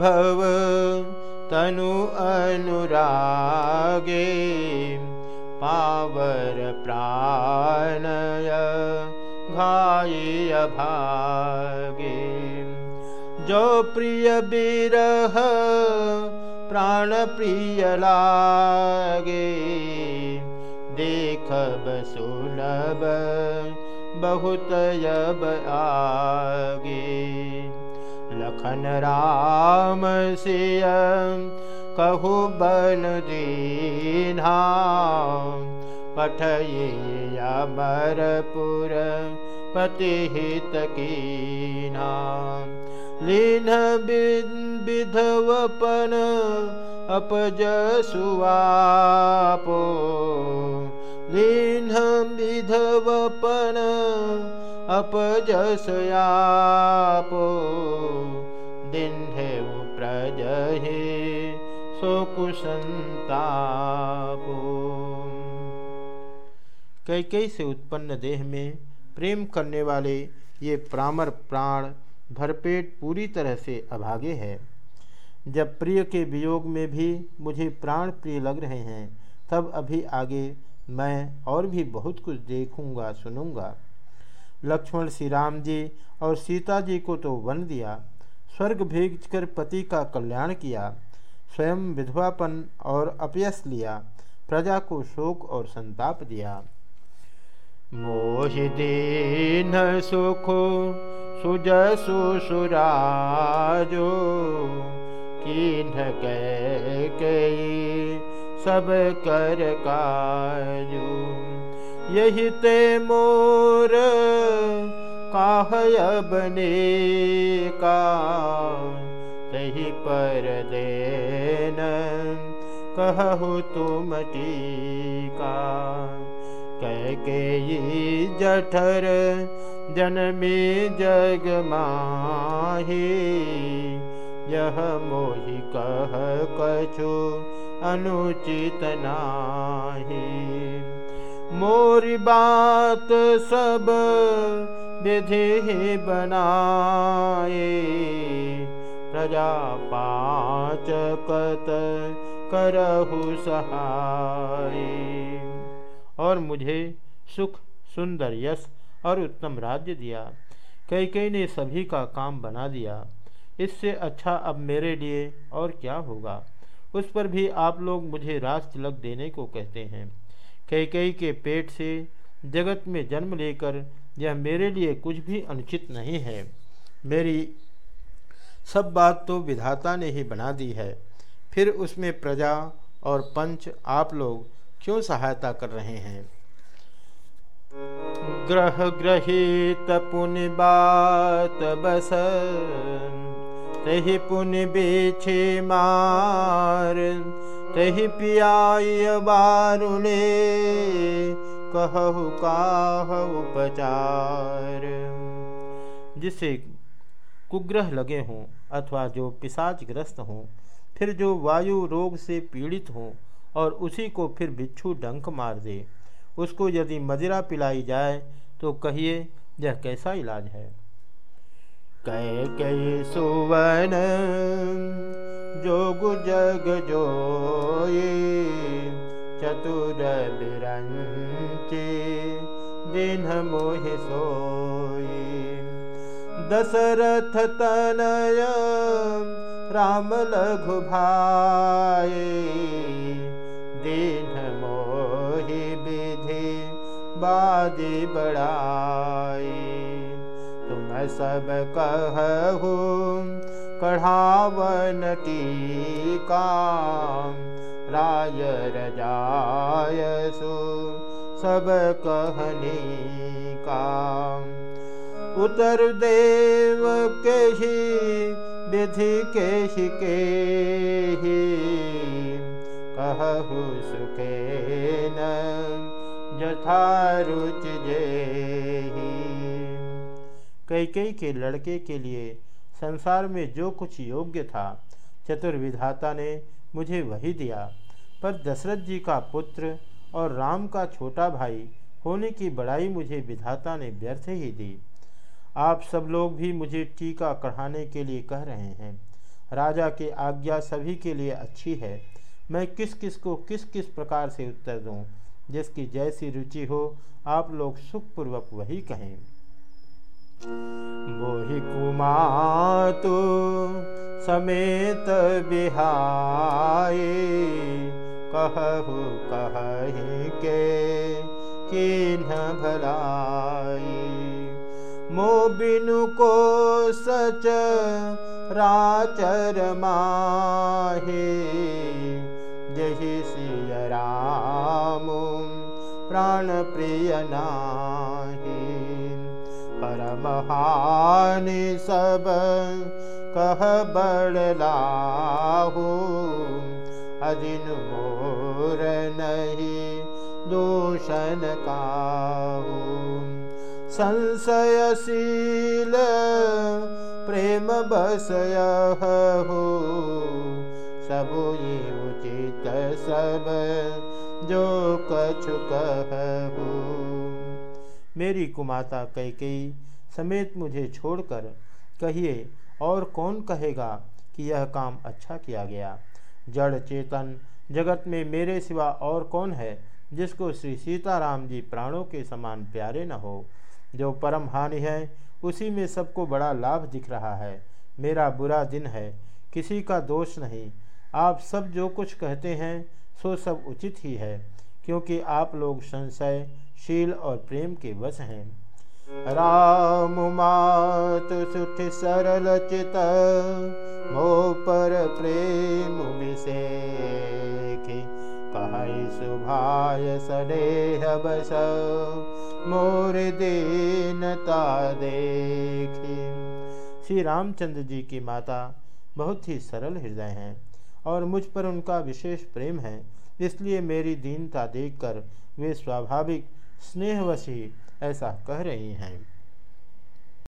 भव तनु अनुरागे पावर प्राणय घाय भागे। जो प्रिय बिरह प्राण प्रिय लागे देखब सुनब बहुत यब आगे लखन राम सिय कहु बन दीना पठये अमरपुर पतिहित कीना लीन विधवपन अपज सुवापो लीन विधवपन अपजसयापो दिन्धेव प्रजहे शोकुसंतापो कई कई से उत्पन्न देह में प्रेम करने वाले ये प्रामर प्राण भरपेट पूरी तरह से अभागे हैं। जब प्रिय के वियोग में भी मुझे प्राण प्रिय लग रहे हैं, तब अभी आगे मैं और भी बहुत कुछ देखूँगा, सुनूँगा। लक्ष्मण श्री राम जी और सीता जी को तो वन दिया स्वर्ग भेज कर पति का कल्याण किया, स्वयं विधवापन और अपयस लिया, प्रजा को शोक और संताप दिया। मोहि दीन सुखो, सुजसु सुराजो कई सब कर काजो। यही ते मोर काहय बने का? तही पर देन कहु तुम टीका? कह के जठर जनमे जग माही। यह मोहि कह कछु अनुचित नाही। मोरी बात सब विधि बनाए। प्रजा पाँच कत करहु सहाय। और मुझे सुख, सुंदर, यश और उत्तम राज्य दिया। कई कई ने सभी का काम बना दिया। इससे अच्छा अब मेरे लिए और क्या होगा? उस पर भी आप लोग मुझे राज तिलक देने को कहते हैं। कई कई के पेट से जगत में जन्म लेकर यह मेरे लिए कुछ भी अनुचित नहीं है। मेरी सब बात तो विधाता ने ही बना दी है। फिर उसमें प्रजा और पंच आप लोग क्यों सहायता कर रहे हैं? ग्रह ग्रहित पुण्य बात बस तही पुण्य बेछे मार, तही पियाय बारुणे कहु काह उपचार। जिसे कुग्रह लगे हों अथवा जो पिशाचग्रस्त हों, फिर जो वायु रोग से पीड़ित हों और उसी को फिर बिच्छू डंक मार दे, उसको यदि मदिरा पिलाई जाए तो कहिए, यह कैसा इलाज है? कह कई सुवन, जोग जग जो चतुर बिरंचे दिन मोह सोई दशरथ तनय राम लघु भाई दीन मोहि विधि बादी बड़ाई तुम सब कहु कढ़ावन टीका राय रजायसु सब कहनी का उतर देव के ही विधि के ही के ही कहु सुखे न जथारुच कई कई के लड़के के लिए संसार में जो कुछ योग्य था, चतुर्विधाता ने मुझे वही दिया। पर दशरथ जी का पुत्र और राम का छोटा भाई होने की बड़ाई मुझे विधाता ने व्यर्थ ही दी। आप सब लोग भी मुझे टीका कढ़ाने के लिए कह रहे हैं। राजा की आज्ञा सभी के लिए अच्छी है। मैं किस किस को किस किस प्रकार से उत्तर दूँ, जिसकी जैसी रुचि हो, आप लोग सुखपूर्वक वही कहें। मोहि कुमातु समेत बिहाए कहु कहि के किन्ह भलाई मो बिनु को सच राचर माहे। जहि सिय राम प्राण प्रिय नाही। परमहानि सब कह बड़लाहू, अजिन मोर नहीं दूषण काहू। संशयशील प्रेम बसय हो सब ये उचित सब जो कछु कहू। मेरी कुमाता कैकेयी समेत मुझे छोड़कर कहिए और कौन कहेगा कि यह काम अच्छा किया गया? जड़ चेतन, जगत में मेरे सिवा और कौन है, जिसको श्री सीताराम जी प्राणों के समान प्यारे न हो? जो परम हानि है, उसी में सबको बड़ा लाभ दिख रहा है। मेरा बुरा दिन है, किसी का दोष नहीं। आप सब जो कुछ कहते हैं, सो सब उचित ही है, क्योंकि आप लोग संशय, शील और प्रेम के वश हैं। राम मात सुठ सरल चित मो पर प्रेम विषेखी कहि सुभाय सनेह बस, मोर दीनता देखी। श्री रामचंद्र जी की माता बहुत ही सरल हृदय हैं और मुझ पर उनका विशेष प्रेम है, इसलिए मेरी दीनता देखकर वे स्वाभाविक, स्नेहवश ऐसा कह रही हैं।